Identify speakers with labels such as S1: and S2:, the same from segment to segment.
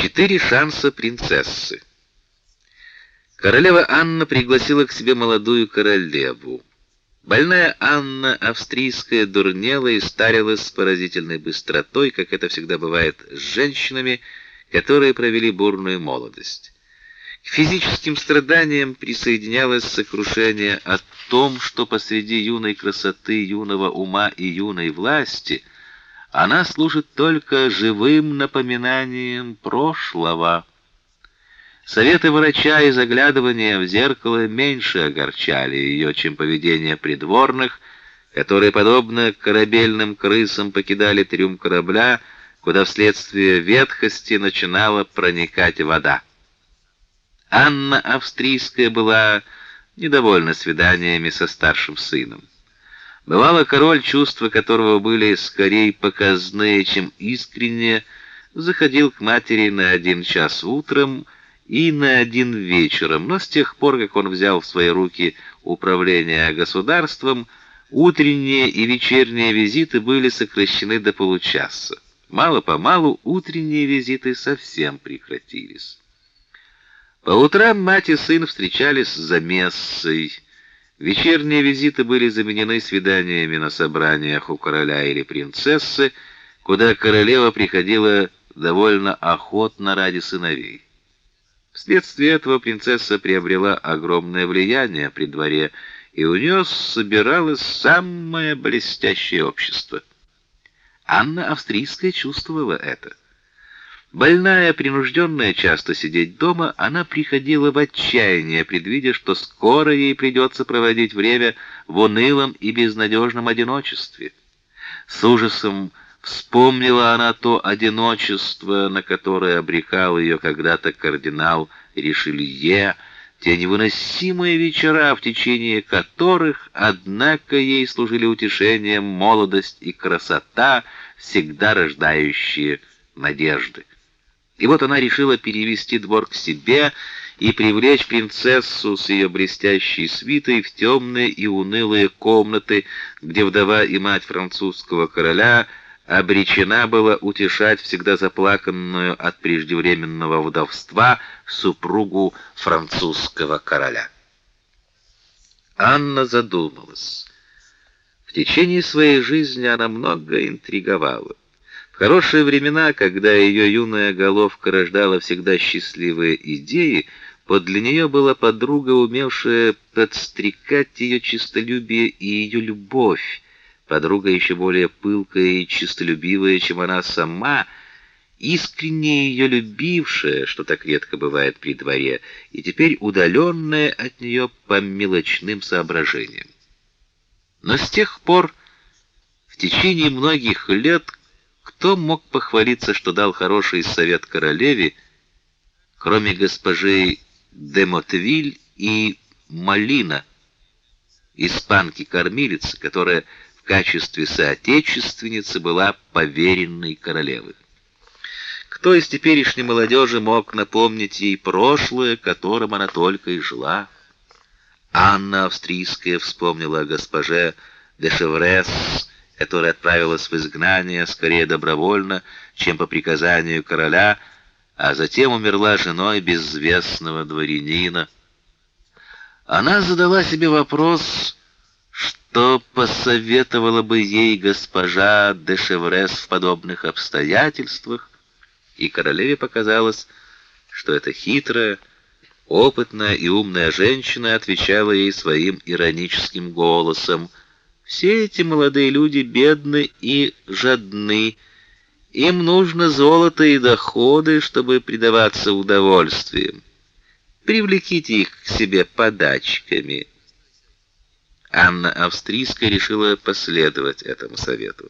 S1: Четыре шанса принцессы. Королева Анна пригласила к себе молодую королеву. Больная Анна австрийская дурнела и старилась с поразительной быстротой, как это всегда бывает с женщинами, которые провели бурную молодость. К физическим страданиям присоединялось сокрушение о том, что посреди юной красоты, юного ума и юной власти она служит только живым напоминанием прошлого. Советы врача и заглядывание в зеркало меньше огорчали ее, чем поведение придворных, которые подобно корабельным крысам покидали трюм корабля, куда вследствие ветхости начинала проникать вода. Анна Австрийская была недовольна свиданиями со старшим сыном. Бывало, король, чувства которого были скорее показные, чем искренние, заходил к матери на один час утром и на один вечером, но с тех пор, как он взял в свои руки управление государством, утренние и вечерние визиты были сокращены до получаса. Мало-помалу утренние визиты совсем прекратились. По утрам мать и сын встречались за мессой. Вечерние визиты были заменены свиданиями на собраниях у короля или принцессы, куда королева приходила довольно охотно ради сыновей. Вследствие этого принцесса приобрела огромное влияние при дворе, и у нее собиралось самое блестящее общество. Анна Австрийская чувствовала это. Больная, принужденная часто сидеть дома, она приходила в отчаяние, предвидя, что скоро ей придется проводить время в унылом и безнадежном одиночестве. С ужасом вспомнила она то одиночество, на которое обрекал ее когда-то кардинал Ришелье, те невыносимые вечера, в течение которых, однако, ей служили утешением молодость и красота, всегда рождающие надежды. И вот она решила перевести двор к себе и привлечь принцессу с ее блестящей свитой в темные и унылые комнаты, где вдова и мать французского короля обречена была утешать всегда заплаканную от преждевременного вдовства супругу французского короля. Анна задумалась. В течение своей жизни она много интриговала хорошие времена, когда ее юная головка рождала всегда счастливые идеи, подле нее была подруга, умевшая подстрекать ее честолюбие и ее любовь, подруга еще более пылкая и честолюбивая, чем она сама, искренне ее любившая, что так редко бывает при дворе, и теперь удаленная от нее по мелочным соображениям. Но с тех пор, в течение многих лет, кто мог похвалиться, что дал хороший совет королеве, кроме госпожи де Мотвиль и Малина, испанки-кормилицы, которая в качестве соотечественницы была поверенной королевы? Кто из теперешней молодежи мог напомнить ей прошлое, которым она только и жила? Анна Австрийская вспомнила о госпоже де Шеврес, которая отправилась в изгнание скорее добровольно, чем по приказанию короля, а затем умерла женой безвестного дворянина. Она задала себе вопрос, что посоветовала бы ей госпожа де Шеврес в подобных обстоятельствах, и королеве показалось, что эта хитрая, опытная и умная женщина отвечала ей своим ироническим голосом: все эти молодые люди бедны и жадны. Им нужно золото и доходы, чтобы предаваться удовольствиям. Привлеките их к себе подачками. Анна Австрийская решила последовать этому совету.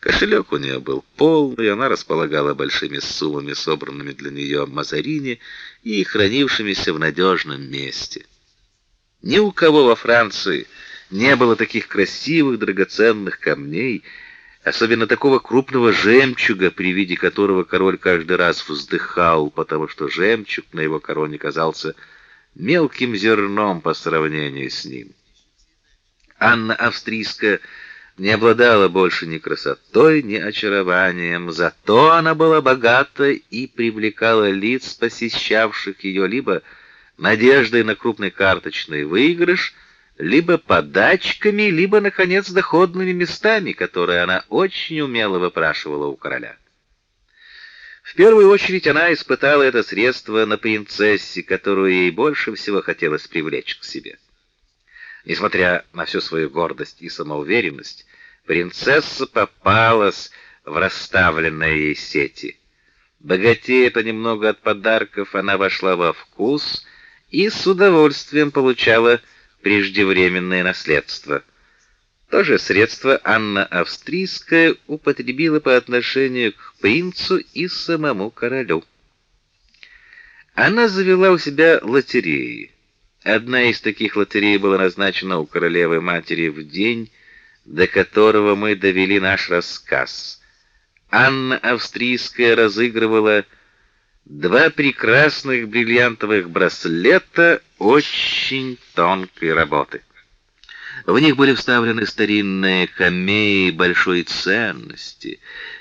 S1: Кошелек у нее был полный, она располагала большими суммами, собранными для нее в Мазарине и хранившимися в надежном месте. Ни у кого во Франции не было таких красивых драгоценных камней, особенно такого крупного жемчуга, при виде которого король каждый раз вздыхал, потому что жемчуг на его короне казался мелким зерном по сравнению с ним. Анна Австрийская не обладала больше ни красотой, ни очарованием, зато она была богата и привлекала лиц, посещавших ее либо надеждой на крупный карточный выигрыш, либо подачками, либо наконец доходными местами, которые она очень умело выпрашивала у короля. В первую очередь она испытала это средство на принцессе, которую ей больше всего хотелось привлечь к себе. Несмотря на всю свою гордость и самоуверенность, принцесса попалась в расставленные ей сети. Богатея понемногу от подарков, она вошла во вкус и с удовольствием получала преждевременное наследство. То же средство Анна Австрийская употребила по отношению к принцу и самому королю. Она завела у себя лотереи. Одна из таких лотерей была назначена у королевы матери в день, до которого мы довели наш рассказ. Анна Австрийская разыгрывала два прекрасных бриллиантовых браслета очень тонкой работы. В них были вставлены старинные камеи большой ценности.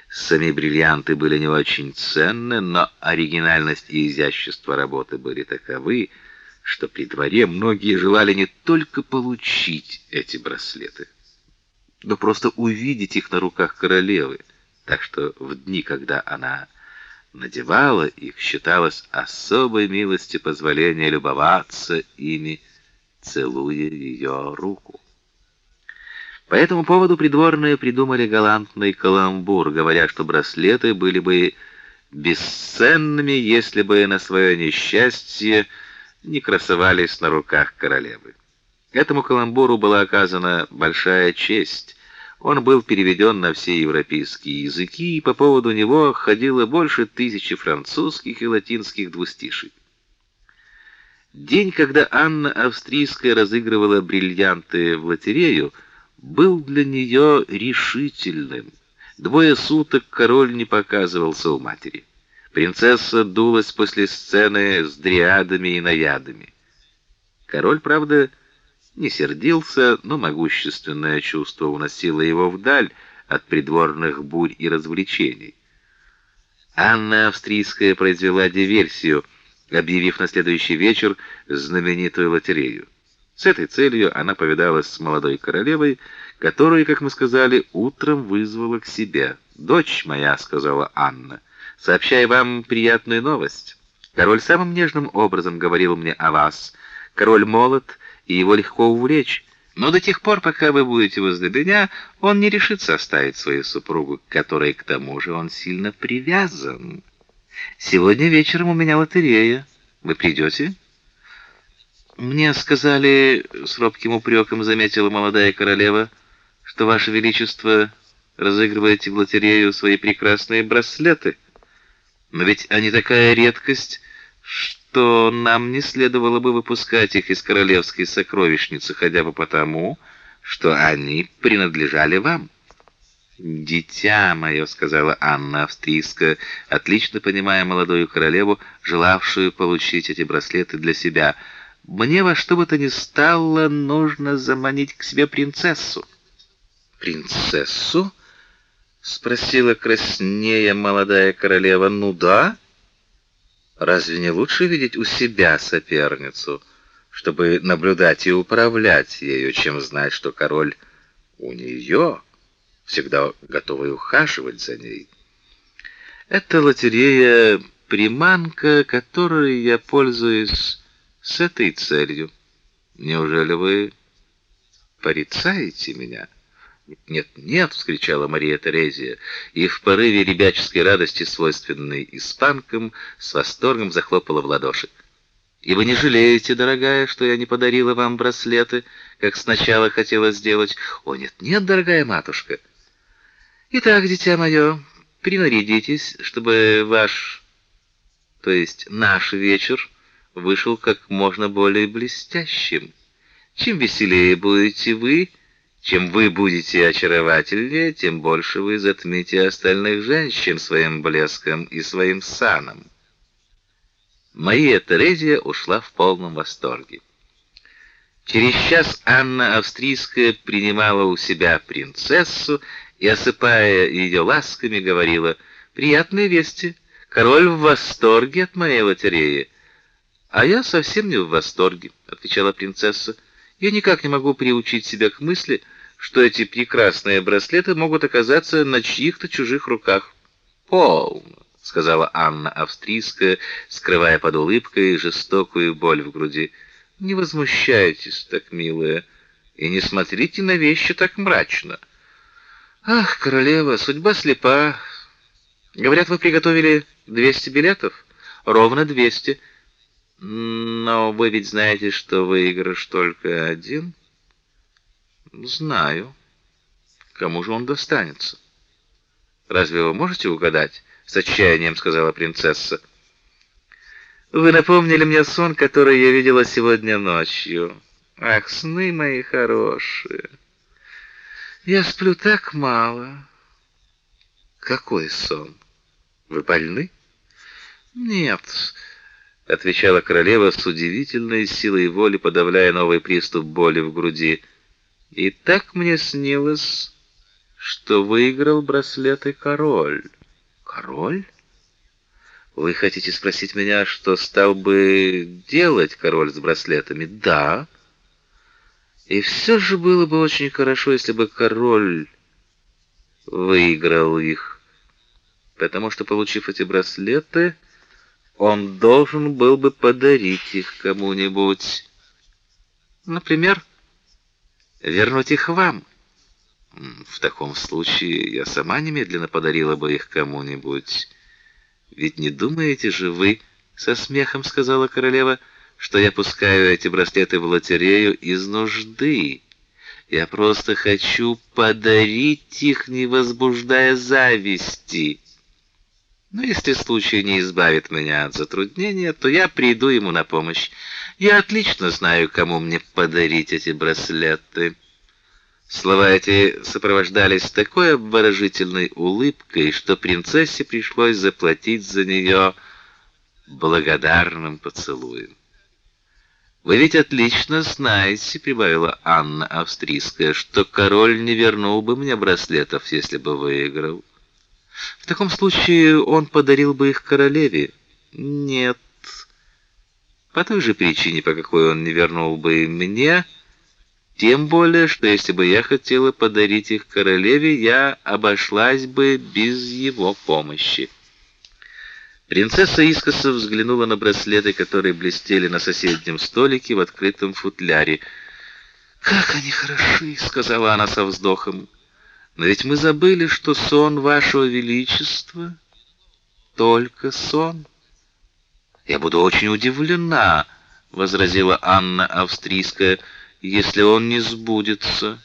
S1: Сами бриллианты были не очень ценны, но оригинальность и изящество работы были таковы, что при дворе многие желали не только получить эти браслеты, но просто увидеть их на руках королевы. Так что в дни, когда она надевала их, считалось особой милостью позволения любоваться ими, целуя ее руку. По этому поводу придворные придумали галантный каламбур, говоря, что браслеты были бы бесценными, если бы на свое несчастье не красовались на руках королевы. Этому каламбуру была оказана большая честь. Он был переведен на все европейские языки, и по поводу него ходило больше тысячи французских и латинских двустиший. День, когда Анна Австрийская разыгрывала бриллианты в лотерею, был для нее решительным. Двое суток король не показывался у матери. Принцесса дулась после сцены с дриадами и наядами. Король, правда, не сердился, но могущественное чувство уносило его вдаль от придворных бурь и развлечений. Анна Австрийская произвела диверсию, объявив на следующий вечер знаменитую лотерею. С этой целью она повидалась с молодой королевой, которую, как мы сказали, утром вызвала к себе. "Дочь моя", сказала Анна, "сообщаю вам приятную новость. Король самым нежным образом говорил мне о вас. Король молод, и его легко увлечь. Но до тех пор, пока вы будете возле меня, он не решится оставить свою супругу, к которой к тому же он сильно привязан. Сегодня вечером у меня лотерея. Вы придете?» Мне сказали, с робким упреком заметила молодая королева, что ваше величество разыгрываете в лотерею свои прекрасные браслеты. Но ведь они такая редкость, что нам не следовало бы выпускать их из королевской сокровищницы, хотя бы потому, что они принадлежали вам. «Дитя мое», — сказала Анна Австрийская, отлично понимая молодую королеву, желавшую получить эти браслеты для себя — мне во что бы то ни стало нужно заманить к себе принцессу. Принцессу? спросила краснея молодая королева. Ну да. Разве не лучше видеть у себя соперницу, чтобы наблюдать и управлять ею, чем знать, что король у нее, всегда готовый ухаживать за ней? Это лотерея приманка, которой я пользуюсь с этой целью. Неужели вы порицаете меня? Нет, нет, вскричала Мария Терезия, и в порыве ребяческой радости, свойственной испанкам, с восторгом захлопала в ладоши. И вы не жалеете, дорогая, что я не подарила вам браслеты, как сначала хотела сделать? О, нет, нет, дорогая матушка. Итак, дитя мое, принарядитесь, чтобы ваш, то есть наш вечер вышел как можно более блестящим. Чем веселее будете вы, чем вы будете очаровательнее, тем больше вы затмите остальных женщин своим блеском и своим саном. Мария Терезия ушла в полном восторге. Через час Анна Австрийская принимала у себя принцессу и, осыпая ее ласками, говорила «Приятные вести, король в восторге от моей лотереи». «А я совсем не в восторге», — отвечала принцесса. «Я никак не могу приучить себя к мысли, что эти прекрасные браслеты могут оказаться на чьих-то чужих руках». «Полно», — сказала Анна Австрийская, скрывая под улыбкой жестокую боль в груди. Не возмущайтесь так, милая, и не смотрите на вещи так мрачно. Ах, королева, судьба слепа. Говорят, вы приготовили 200 билетов? Ровно 200. Но вы ведь знаете, что выигрыш только один? Знаю. Кому же он достанется? Разве вы можете угадать? С отчаянием сказала принцесса. Вы напомнили мне сон, который я видела сегодня ночью. Ах, сны мои хорошие. Я сплю так мало. Какой сон? Вы больны? Нет, отвечала королева с удивительной силой воли, подавляя новый приступ боли в груди. И так мне снилось, что выиграл браслеты король. Король? Вы хотите спросить меня, что стал бы делать король с браслетами? Да. И все же было бы очень хорошо, если бы король выиграл их, потому что получив эти браслеты, он должен был бы подарить их кому-нибудь. Например, вернуть их вам. В таком случае я сама немедленно подарила бы их кому-нибудь. Ведь не думаете же вы, со смехом сказала королева, что я пускаю эти браслеты в лотерею из нужды? Я просто хочу подарить их, не возбуждая зависти. Но если случай не избавит меня от затруднения, то я приду ему на помощь. Я отлично знаю, кому мне подарить эти браслеты. Слова эти сопровождались такой обворожительной улыбкой, что принцессе пришлось заплатить за нее благодарным поцелуем. Вы ведь отлично знаете, прибавила Анна Австрийская, что король не вернул бы мне браслетов, если бы выиграл. В таком случае он подарил бы их королеве. Нет. По той же причине, по какой он не вернул бы мне, тем более, что если бы я хотела подарить их королеве, я обошлась бы без его помощи. Принцесса искоса взглянула на браслеты, которые блестели на соседнем столике в открытом футляре. «Как они хороши!» — сказала она со вздохом. «Но ведь мы забыли, что сон вашего величества — только сон». «Я буду очень удивлена», — возразила Анна Австрийская, — если он не сбудется.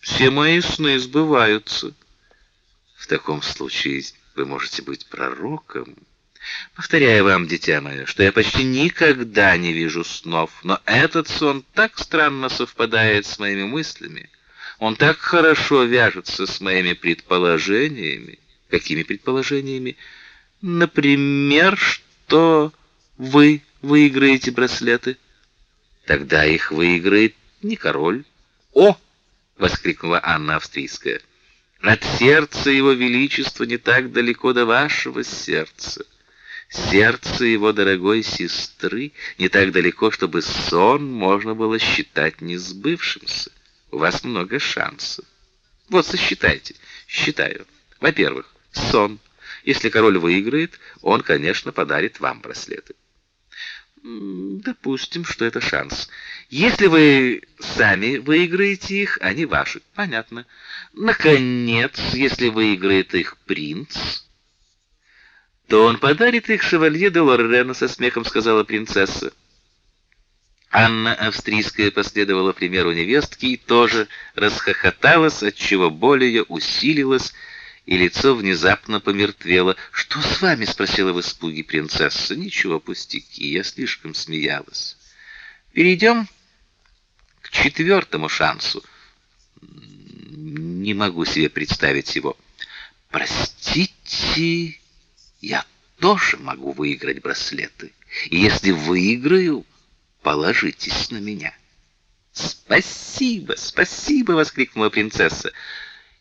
S1: Все мои сны сбываются. В таком случае вы можете быть пророком. Повторяю вам, дитя мое, что я почти никогда не вижу снов, но этот сон так странно совпадает с моими мыслями. Он так хорошо вяжется с моими предположениями. Какими предположениями? Например, что вы выиграете браслеты. Тогда их выиграет не король. О, воскликнула Анна Австрийская. От сердца его величества не так далеко до вашего сердца. Сердце его дорогой сестры не так далеко, чтобы сон можно было считать несбывшимся. У вас много шансов. Вот сосчитайте. Считаю. Во-первых, сон. Если король выиграет, он, конечно, подарит вам браслеты. Допустим, что это шанс. Если вы сами выиграете их, они ваши. Понятно. Наконец, если выиграет их принц, то он подарит их шевалье де Лоррена, со смехом сказала принцесса. Анна Австрийская последовала примеру невестки и тоже расхохоталась, отчего боль ее усилилась, и лицо внезапно помертвело. "Что с вами?" спросила в испуге принцесса. "Ничего, пустяки, я слишком смеялась. Перейдем к четвертому шансу. Не могу себе представить его. Простите, я тоже могу выиграть браслеты. И если выиграю, положитесь на меня". "Спасибо, спасибо", воскликнула принцесса.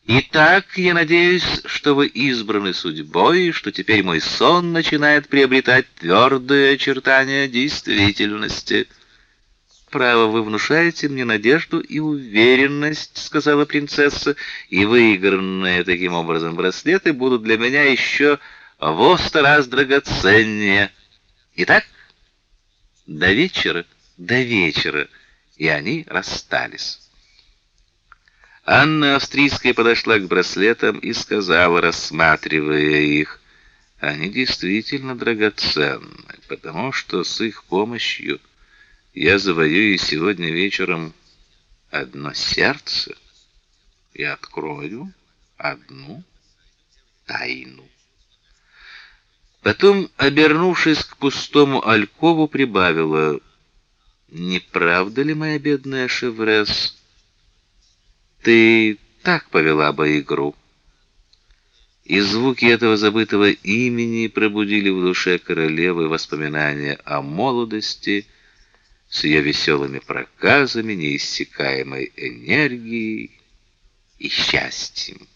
S1: Итак, я надеюсь, что вы избраны судьбой, что теперь мой сон начинает приобретать твердые очертания действительности. Право, вы внушаете мне надежду и уверенность, сказала принцесса, и выигранные таким образом браслеты будут для меня еще во сто раз драгоценнее. Итак, до вечера, до вечера, и они расстались. Анна Австрийская подошла к браслетам и сказала, рассматривая их: "Они действительно драгоценны, потому что с их помощью я завоюю сегодня вечером одно сердце и открою одну тайну". Потом, обернувшись к пустому алькову, прибавила: "Не правда ли, моя бедная Шеврес?" Ты так повела бы игру. И звуки этого забытого имени пробудили в душе королевы воспоминания о молодости с ее веселыми проказами, неиссякаемой энергией и счастьем.